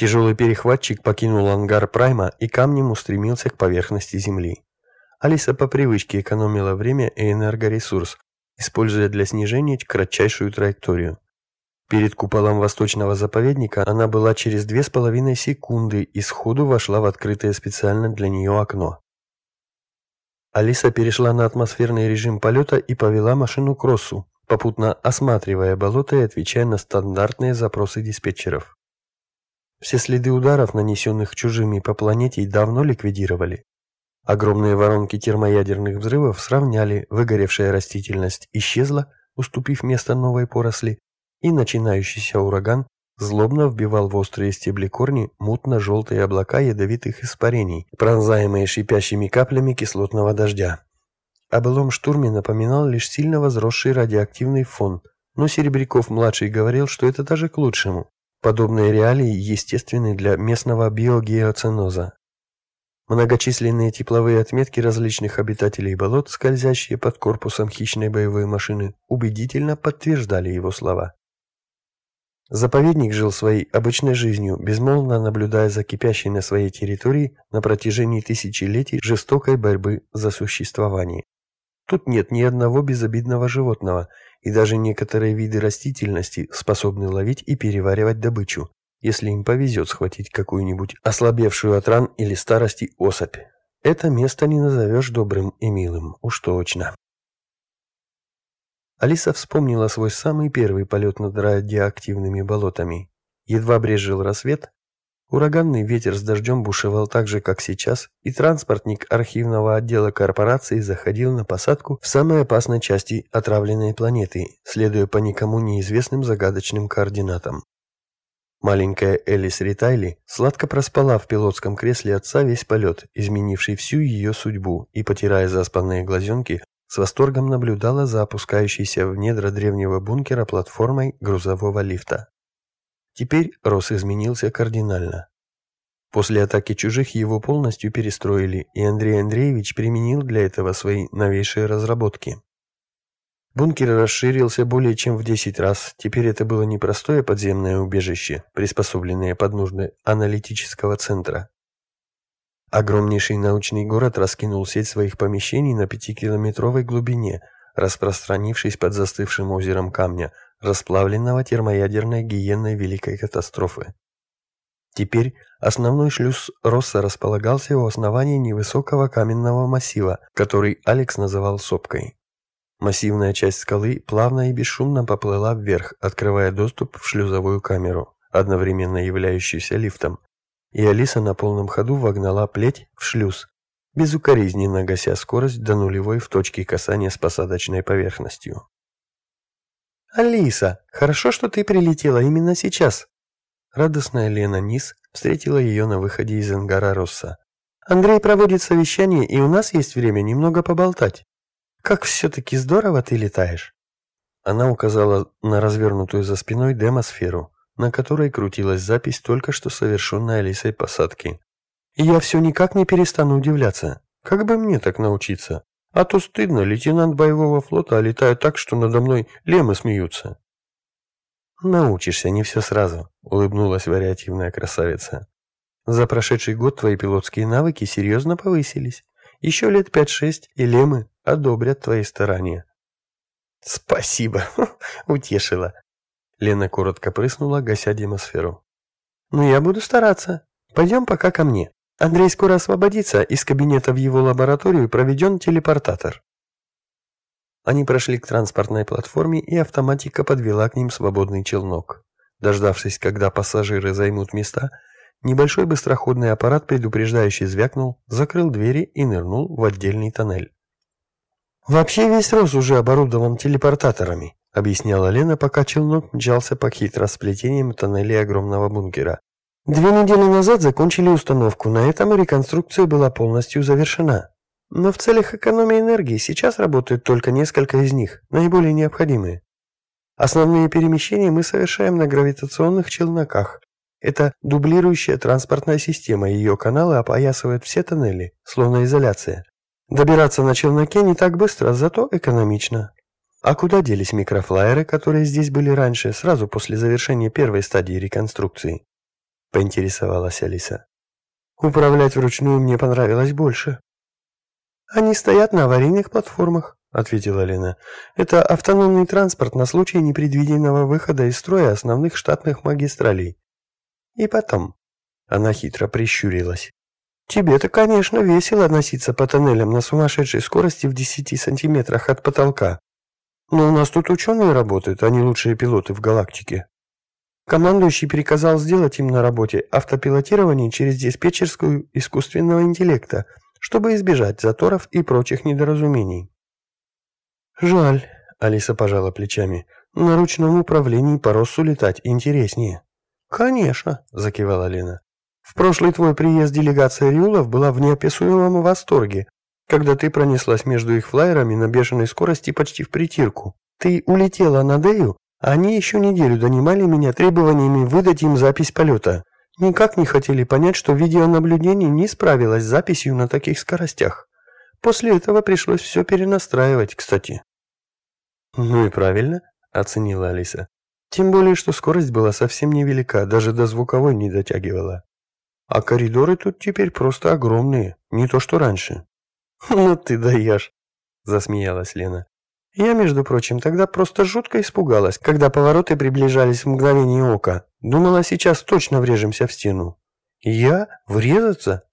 Тяжелый перехватчик покинул ангар Прайма и камнем устремился к поверхности Земли. Алиса по привычке экономила время и энергоресурс, используя для снижения кратчайшую траекторию. Перед куполом восточного заповедника она была через две с половиной секунды и сходу вошла в открытое специально для нее окно. Алиса перешла на атмосферный режим полета и повела машину к Россу, попутно осматривая болото и отвечая на стандартные запросы диспетчеров. Все следы ударов, нанесенных чужими по планете, давно ликвидировали. Огромные воронки термоядерных взрывов сравняли, выгоревшая растительность исчезла, уступив место новой поросли, и начинающийся ураган злобно вбивал в острые стебли корни мутно-желтые облака ядовитых испарений, пронзаемые шипящими каплями кислотного дождя. О былом штурме напоминал лишь сильно возросший радиоактивный фон, но Серебряков-младший говорил, что это даже к лучшему. Подобные реалии естественны для местного биогеоценоза. Многочисленные тепловые отметки различных обитателей болот, скользящие под корпусом хищной боевой машины, убедительно подтверждали его слова. Заповедник жил своей обычной жизнью, безмолвно наблюдая за кипящей на своей территории на протяжении тысячелетий жестокой борьбы за существование. Тут нет ни одного безобидного животного, и даже некоторые виды растительности способны ловить и переваривать добычу, если им повезет схватить какую-нибудь ослабевшую от ран или старости особь. Это место не назовешь добрым и милым, уж точно. Алиса вспомнила свой самый первый полет над радиоактивными болотами. Едва брезжил рассвет, ураганный ветер с дождем бушевал так же, как сейчас, и транспортник архивного отдела корпорации заходил на посадку в самой опасной части отравленной планеты, следуя по никому неизвестным загадочным координатам. Маленькая Элис Ритайли сладко проспала в пилотском кресле отца весь полет, изменивший всю ее судьбу, и, потирая заспанные глазенки, с восторгом наблюдала за опускающейся в недра древнего бункера платформой грузового лифта. Теперь Рос изменился кардинально. После атаки чужих его полностью перестроили, и Андрей Андреевич применил для этого свои новейшие разработки. Бункер расширился более чем в 10 раз. Теперь это было не простое подземное убежище, приспособленное под нужды аналитического центра, Огромнейший научный город раскинул сеть своих помещений на пятикилометровой глубине, распространившись под застывшим озером камня, расплавленного термоядерной гиенной Великой катастрофы. Теперь основной шлюз Росса располагался у основания невысокого каменного массива, который Алекс называл сопкой. Массивная часть скалы плавно и бесшумно поплыла вверх, открывая доступ в шлюзовую камеру, одновременно являющуюся лифтом, и Алиса на полном ходу вогнала плеть в шлюз, безукоризненно гася скорость до нулевой в точке касания с посадочной поверхностью. «Алиса, хорошо, что ты прилетела именно сейчас!» Радостная Лена Низ встретила ее на выходе из ангара Росса. «Андрей проводит совещание, и у нас есть время немного поболтать. Как все-таки здорово ты летаешь!» Она указала на развернутую за спиной демосферу, на которой крутилась запись только что совершенной Алисой посадки. И я все никак не перестану удивляться. Как бы мне так научиться? А то стыдно, лейтенант боевого флота, а летаю так, что надо мной лемы смеются. Научишься, не все сразу, улыбнулась вариативная красавица. За прошедший год твои пилотские навыки серьезно повысились. Еще лет пять-шесть, и лемы одобрят твои старания. Спасибо, утешила. Лена коротко прыснула, гася демосферу. «Ну, я буду стараться. Пойдем пока ко мне. Андрей скоро освободится, из кабинета в его лабораторию проведен телепортатор». Они прошли к транспортной платформе, и автоматика подвела к ним свободный челнок. Дождавшись, когда пассажиры займут места, небольшой быстроходный аппарат предупреждающе звякнул, закрыл двери и нырнул в отдельный тоннель. «Вообще весь Рос уже оборудован телепортаторами», объясняла Лена, пока челнок мчался по хитросплетениям тоннелей огромного бункера. Две недели назад закончили установку, на этом реконструкция была полностью завершена. Но в целях экономии энергии сейчас работают только несколько из них, наиболее необходимые. Основные перемещения мы совершаем на гравитационных челноках. Это дублирующая транспортная система, ее каналы опоясывают все тоннели, словно изоляция. Добираться на челноке не так быстро, зато экономично. А куда делись микрофлайеры, которые здесь были раньше, сразу после завершения первой стадии реконструкции? – поинтересовалась Алиса. «Управлять вручную мне понравилось больше». «Они стоят на аварийных платформах», — ответила Лена. «Это автономный транспорт на случай непредвиденного выхода из строя основных штатных магистралей. И потом...» Она хитро прищурилась. «Тебе-то, конечно, весело носиться по тоннелям на сумасшедшей скорости в десяти сантиметрах от потолка. Но у нас тут ученые работают, они лучшие пилоты в галактике». Командующий приказал сделать им на работе автопилотирование через диспетчерскую искусственного интеллекта, чтобы избежать заторов и прочих недоразумений. «Жаль», — Алиса пожала плечами, — «на ручном управлении по Россу летать интереснее». «Конечно», — закивала Лена. «В прошлый твой приезд делегация Риулов была в неописуемом восторге, когда ты пронеслась между их флайерами на бешеной скорости почти в притирку. Ты улетела на Дею, они еще неделю донимали меня требованиями выдать им запись полета. Никак не хотели понять, что видеонаблюдение не справилось с записью на таких скоростях. После этого пришлось все перенастраивать, кстати. «Ну и правильно», — оценила Алиса. «Тем более, что скорость была совсем невелика, даже до звуковой не дотягивала. А коридоры тут теперь просто огромные, не то что раньше». «Ну ты даешь», — засмеялась Лена. «Я, между прочим, тогда просто жутко испугалась, когда повороты приближались в мгновение ока. Думала, сейчас точно врежемся в стену». «Я? Врезаться?»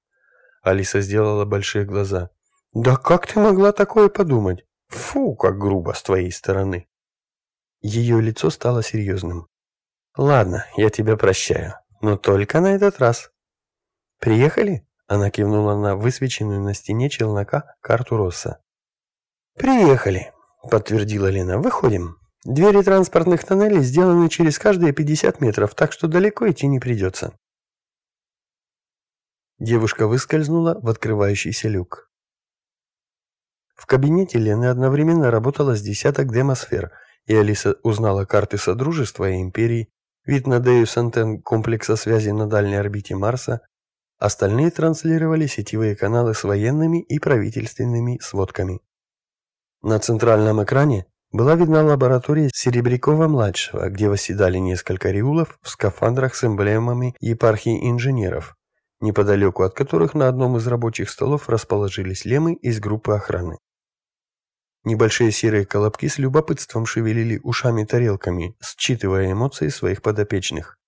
Алиса сделала большие глаза. «Да как ты могла такое подумать? Фу, как грубо с твоей стороны. Ее лицо стало серьезным. Ладно, я тебя прощаю, но только на этот раз. Приехали? Она кивнула на высвеченную на стене челнока карту Росса. Приехали, подтвердила Лена. Выходим. Двери транспортных тоннелей сделаны через каждые 50 метров, так что далеко идти не придется. Девушка выскользнула в открывающийся люк. В кабинете Лены одновременно работало с десяток демосфер, и Алиса узнала карты Содружества и Империи, вид на Деус антенн комплекса связи на дальней орбите Марса, остальные транслировали сетевые каналы с военными и правительственными сводками. На центральном экране была видна лаборатория Серебрякова-младшего, где восседали несколько риулов в скафандрах с эмблемами епархии инженеров, неподалеку от которых на одном из рабочих столов расположились лемы из группы охраны. Небольшие серые колобки с любопытством шевелили ушами-тарелками, считывая эмоции своих подопечных.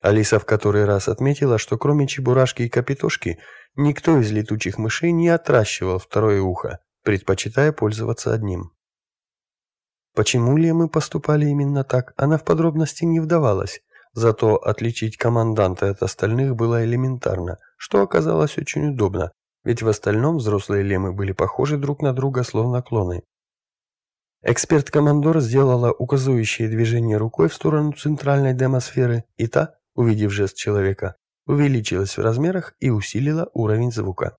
Алиса в который раз отметила, что кроме чебурашки и капитошки, никто из летучих мышей не отращивал второе ухо, предпочитая пользоваться одним. Почему ли мы поступали именно так, она в подробности не вдавалась, зато отличить команданта от остальных было элементарно, что оказалось очень удобно, ведь в остальном взрослые лемы были похожи друг на друга словно клоны. Эксперт-командор сделала указывающее движение рукой в сторону центральной демосферы, и та, увидев жест человека, увеличилась в размерах и усилила уровень звука.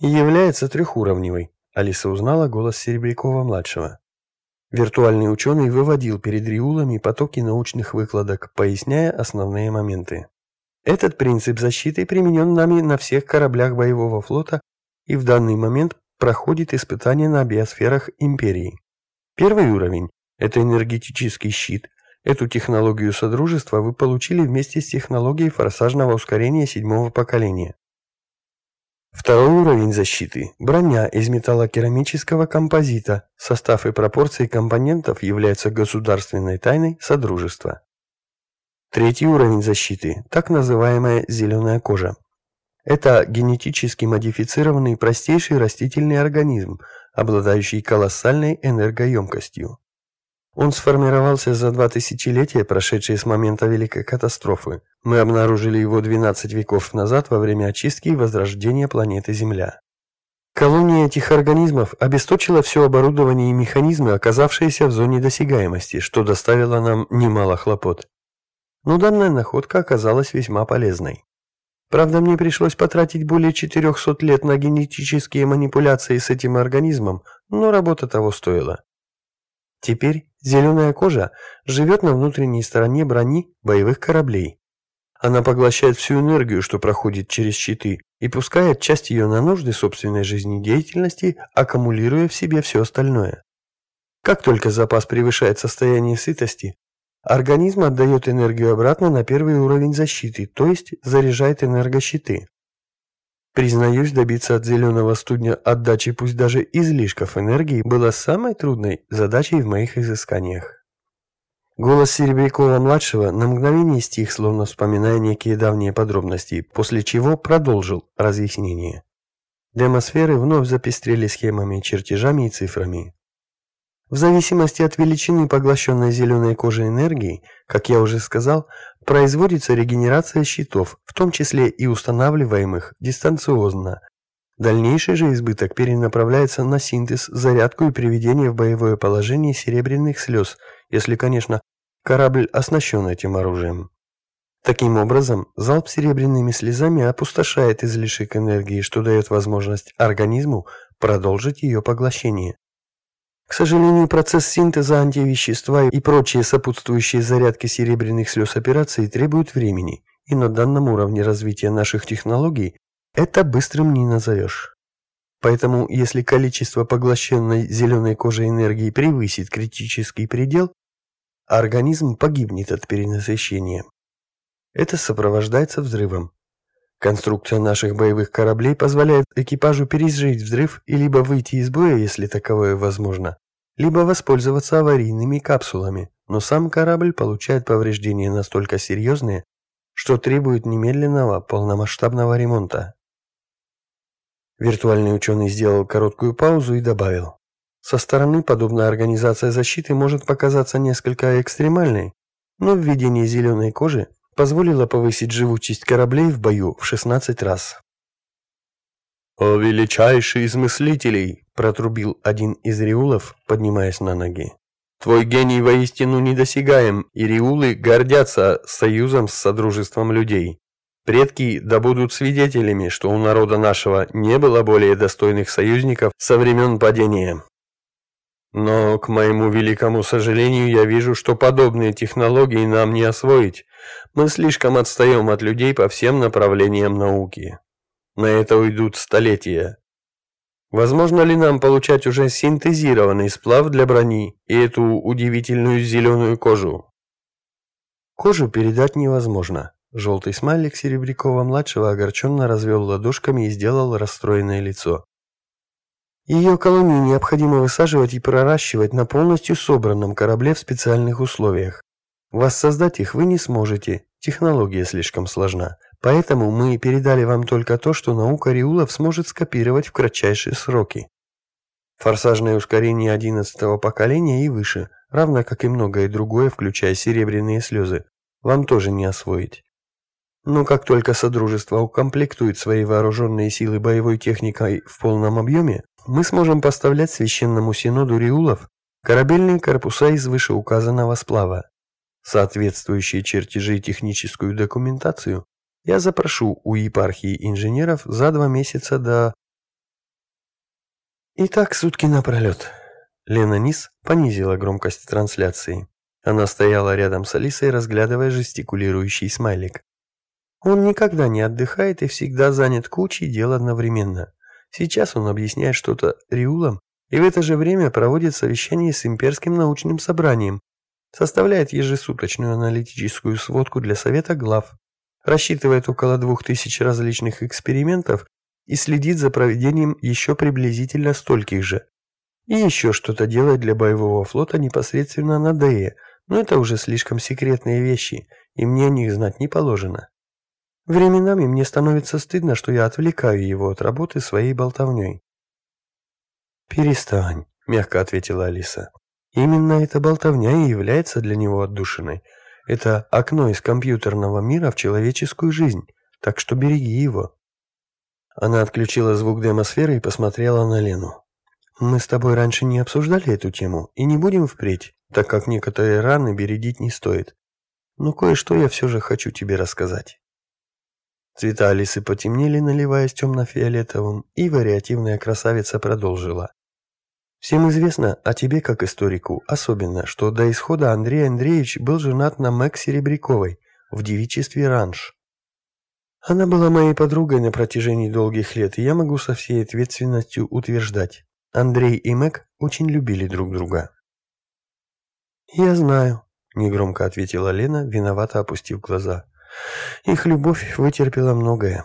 «Является трехуровневой», — Алиса узнала голос Серебрякова-младшего. Виртуальный ученый выводил перед риулами потоки научных выкладок, поясняя основные моменты. Этот принцип защиты применен нами на всех кораблях боевого флота и в данный момент проходит испытания на биосферах Империи. Первый уровень – это энергетический щит. Эту технологию Содружества вы получили вместе с технологией форсажного ускорения седьмого поколения. Второй уровень защиты – броня из металлокерамического композита. Состав и пропорции компонентов являются государственной тайной Содружества. Третий уровень защиты – так называемая зеленая кожа. Это генетически модифицированный простейший растительный организм, обладающий колоссальной энергоемкостью. Он сформировался за два тысячелетия, прошедшие с момента Великой катастрофы. Мы обнаружили его 12 веков назад во время очистки и возрождения планеты Земля. Колония этих организмов обесточила все оборудование и механизмы, оказавшиеся в зоне досягаемости, что доставило нам немало хлопот но данная находка оказалась весьма полезной. Правда, мне пришлось потратить более 400 лет на генетические манипуляции с этим организмом, но работа того стоила. Теперь зеленая кожа живет на внутренней стороне брони боевых кораблей. Она поглощает всю энергию, что проходит через щиты, и пускает часть ее на нужды собственной жизнедеятельности, аккумулируя в себе все остальное. Как только запас превышает состояние сытости, Организм отдает энергию обратно на первый уровень защиты, то есть заряжает энергощиты. Признаюсь, добиться от зеленого студня отдачи пусть даже излишков энергии было самой трудной задачей в моих изысканиях. Голос Серебрякова-младшего на мгновение стих, словно вспоминая некие давние подробности, после чего продолжил разъяснение. Демосферы вновь запестрели схемами, чертежами и цифрами. В зависимости от величины поглощенной зеленой кожи энергии, как я уже сказал, производится регенерация щитов, в том числе и устанавливаемых дистанциозно. Дальнейший же избыток перенаправляется на синтез, зарядку и приведение в боевое положение серебряных слез, если, конечно, корабль оснащен этим оружием. Таким образом, залп серебряными слезами опустошает излишек энергии, что дает возможность организму продолжить ее поглощение. К сожалению, процесс синтеза антивещества и прочие сопутствующие зарядки серебряных слез операции требуют времени, и на данном уровне развития наших технологий это быстрым не назовешь. Поэтому, если количество поглощенной зеленой кожи энергии превысит критический предел, организм погибнет от перенасыщения. Это сопровождается взрывом. Конструкция наших боевых кораблей позволяет экипажу пережить взрыв и либо выйти из боя, если таковое возможно, либо воспользоваться аварийными капсулами, но сам корабль получает повреждения настолько серьезные, что требует немедленного полномасштабного ремонта. Виртуальный ученый сделал короткую паузу и добавил. Со стороны подобная организация защиты может показаться несколько экстремальной, но введение зеленой кожи позволило повысить живучесть кораблей в бою в 16 раз. «О величайший из мыслителей!» – протрубил один из риулов, поднимаясь на ноги. «Твой гений воистину недосягаем, и риулы гордятся союзом с Содружеством людей. Предки да будут свидетелями, что у народа нашего не было более достойных союзников со времен падения. Но, к моему великому сожалению, я вижу, что подобные технологии нам не освоить. Мы слишком отстаем от людей по всем направлениям науки. На это уйдут столетия. Возможно ли нам получать уже синтезированный сплав для брони и эту удивительную зеленую кожу? Кожу передать невозможно. Желтый смайлик Серебрякова-младшего огорченно развел ладошками и сделал расстроенное лицо. Ее колонии необходимо высаживать и проращивать на полностью собранном корабле в специальных условиях. Воссоздать их вы не сможете, технология слишком сложна. Поэтому мы передали вам только то, что наука Риулов сможет скопировать в кратчайшие сроки. Форсажное ускорение 11 поколения и выше, равно как и многое другое, включая серебряные слезы, вам тоже не освоить. Но как только Содружество укомплектует свои вооруженные силы боевой техникой в полном объеме, мы сможем поставлять священному синоду Риулов корабельные корпуса из вышеуказанного сплава. Соответствующие чертежи и техническую документацию я запрошу у епархии инженеров за два месяца до... Итак, сутки напролет. Лена Низ понизила громкость трансляции. Она стояла рядом с Алисой, разглядывая жестикулирующий смайлик. Он никогда не отдыхает и всегда занят кучей дел одновременно. Сейчас он объясняет что-то Риулам и в это же время проводит совещание с имперским научным собранием, составляет ежесуточную аналитическую сводку для совета глав, рассчитывает около двух тысяч различных экспериментов и следит за проведением еще приблизительно стольких же. И еще что-то делает для боевого флота непосредственно на ДЭ, но это уже слишком секретные вещи, и мне о них знать не положено. Временами мне становится стыдно, что я отвлекаю его от работы своей болтовней. «Перестань», — мягко ответила Алиса. «Именно эта болтовня и является для него отдушиной. Это окно из компьютерного мира в человеческую жизнь, так что береги его». Она отключила звук демосферы и посмотрела на Лену. «Мы с тобой раньше не обсуждали эту тему и не будем впредь, так как некоторые раны бередить не стоит. Но кое-что я все же хочу тебе рассказать». Цвета Алисы потемнели, наливаясь темно-фиолетовым, и вариативная красавица продолжила. Всем известно, а тебе, как историку, особенно, что до исхода Андрей Андреевич был женат на Мэг Серебряковой в девичестве Ранж. Она была моей подругой на протяжении долгих лет, и я могу со всей ответственностью утверждать, Андрей и Мэг очень любили друг друга. «Я знаю», негромко ответила Лена, виновато опустив глаза. Их любовь вытерпела многое.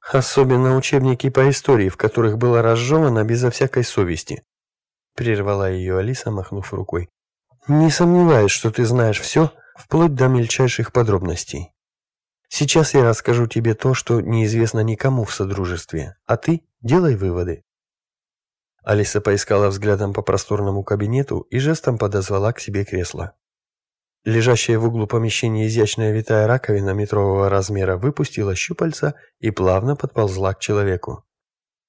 Особенно учебники по истории, в которых было разжевано безо всякой совести. Прервала ее Алиса, махнув рукой. Не сомневаюсь, что ты знаешь все, вплоть до мельчайших подробностей. Сейчас я расскажу тебе то, что неизвестно никому в Содружестве, а ты делай выводы. Алиса поискала взглядом по просторному кабинету и жестом подозвала к себе кресло. Лежащая в углу помещения изящная витая раковина метрового размера выпустила щупальца и плавно подползла к человеку.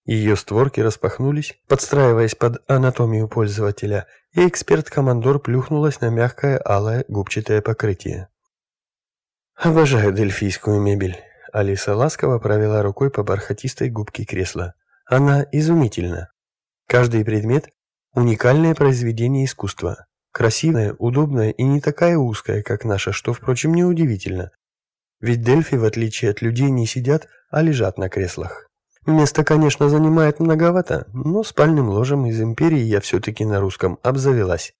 Ее створки распахнулись, подстраиваясь под анатомию пользователя, и эксперт-командор плюхнулась на мягкое алое губчатое покрытие. «Обожаю дельфийскую мебель», — Алиса ласково провела рукой по бархатистой губке кресла. «Она изумительна. Каждый предмет – уникальное произведение искусства. Красивая, удобная и не такая узкая, как наша, что, впрочем, неудивительно. Ведь Дельфи, в отличие от людей, не сидят, а лежат на креслах. Место, конечно, занимает многовато, но спальным ложем из Империи я все-таки на русском обзавелась.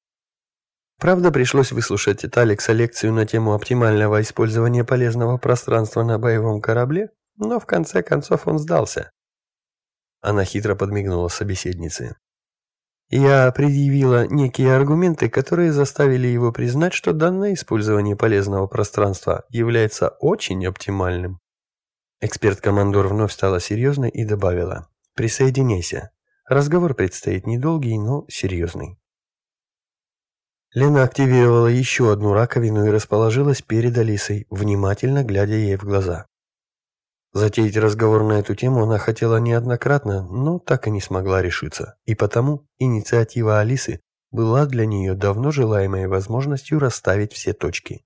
Правда, пришлось выслушать от Алекса лекцию на тему оптимального использования полезного пространства на боевом корабле, но в конце концов он сдался. Она хитро подмигнула собеседнице. Я предъявила некие аргументы, которые заставили его признать, что данное использование полезного пространства является очень оптимальным. Эксперт-командор вновь стала серьезной и добавила «Присоединяйся. Разговор предстоит недолгий, но серьезный». Лена активировала еще одну раковину и расположилась перед Алисой, внимательно глядя ей в глаза. Затеять разговор на эту тему она хотела неоднократно, но так и не смогла решиться. И потому инициатива Алисы была для нее давно желаемой возможностью расставить все точки.